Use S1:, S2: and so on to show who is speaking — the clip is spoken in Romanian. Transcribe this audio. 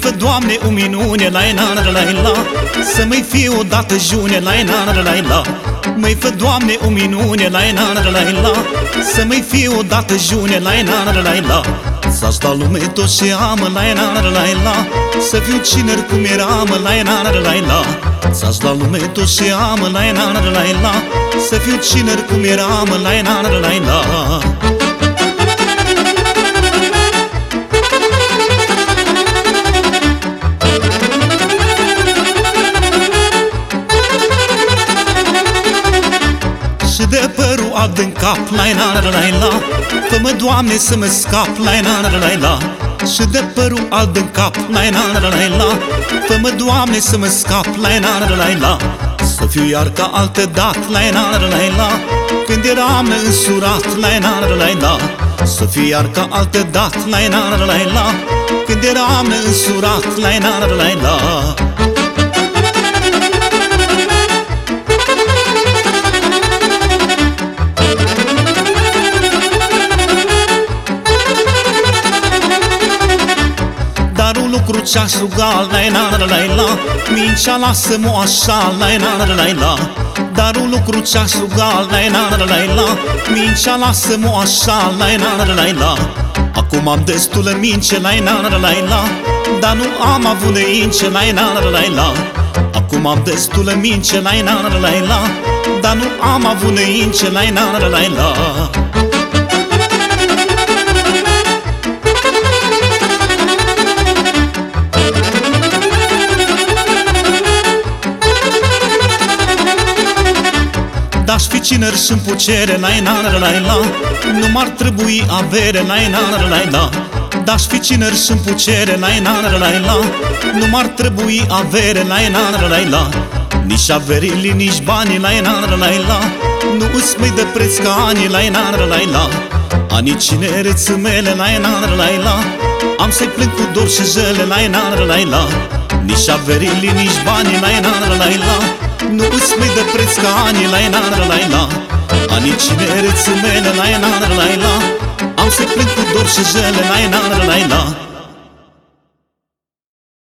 S1: Doamne, o minune, la la la la Să mai fie odată june, la la la la Măi fă, Doamne, o minune, la la la la Să mai fie odată june, la la la la Să-și da lume tot ce am, la la la la Să fiu ciner cum eram, la la la la Să-și da lume tot ce am, la la la la Să fiu ciner cum eram, la la la la părul alb în cap, la la la la la Fă-mă, Doamne, să mă scap, la la la la la Și de părul alb în cap, la la la la la Fă-mă, Doamne, să mă scap, la la la la la Să fiu iar ca altă dat, la la la la la Când eram însurat, la la la la la Să fiu iar ca altă dat, la la la la la Când eram însurat, la la la la la lucru ce-aș ruga la la la la la Mincea lasă-mă așa la la la la la Dar un lucru ce-aș ruga la la la la la Mincea lasă-mă așa la la la la la Acum am destulă mince la la la la la Dar nu am avut neince la la la la la Acum am destulă mince la la la la la Dar nu am avut neince la la la la la Aș fi ciner și în pucere, la la la la la Nu m-ar trebui avere, la la la la la Aș fi ciner și în pucere, la la la la la Nu m-ar trebui avere, la la la la la Nici averii, nici banii, la la la la la Nu îți mai de preț ca anii, la la la la la Anii cinereții mele, la la la la la Am să-i plâng cu dor și jele, la la la la la Nici averii, nici banii, la la la la la. Nu îți mai de preț ca anii la la la la la. Anii cinereții mele la la la la la. Am să plâng cu dor și jele la la la la la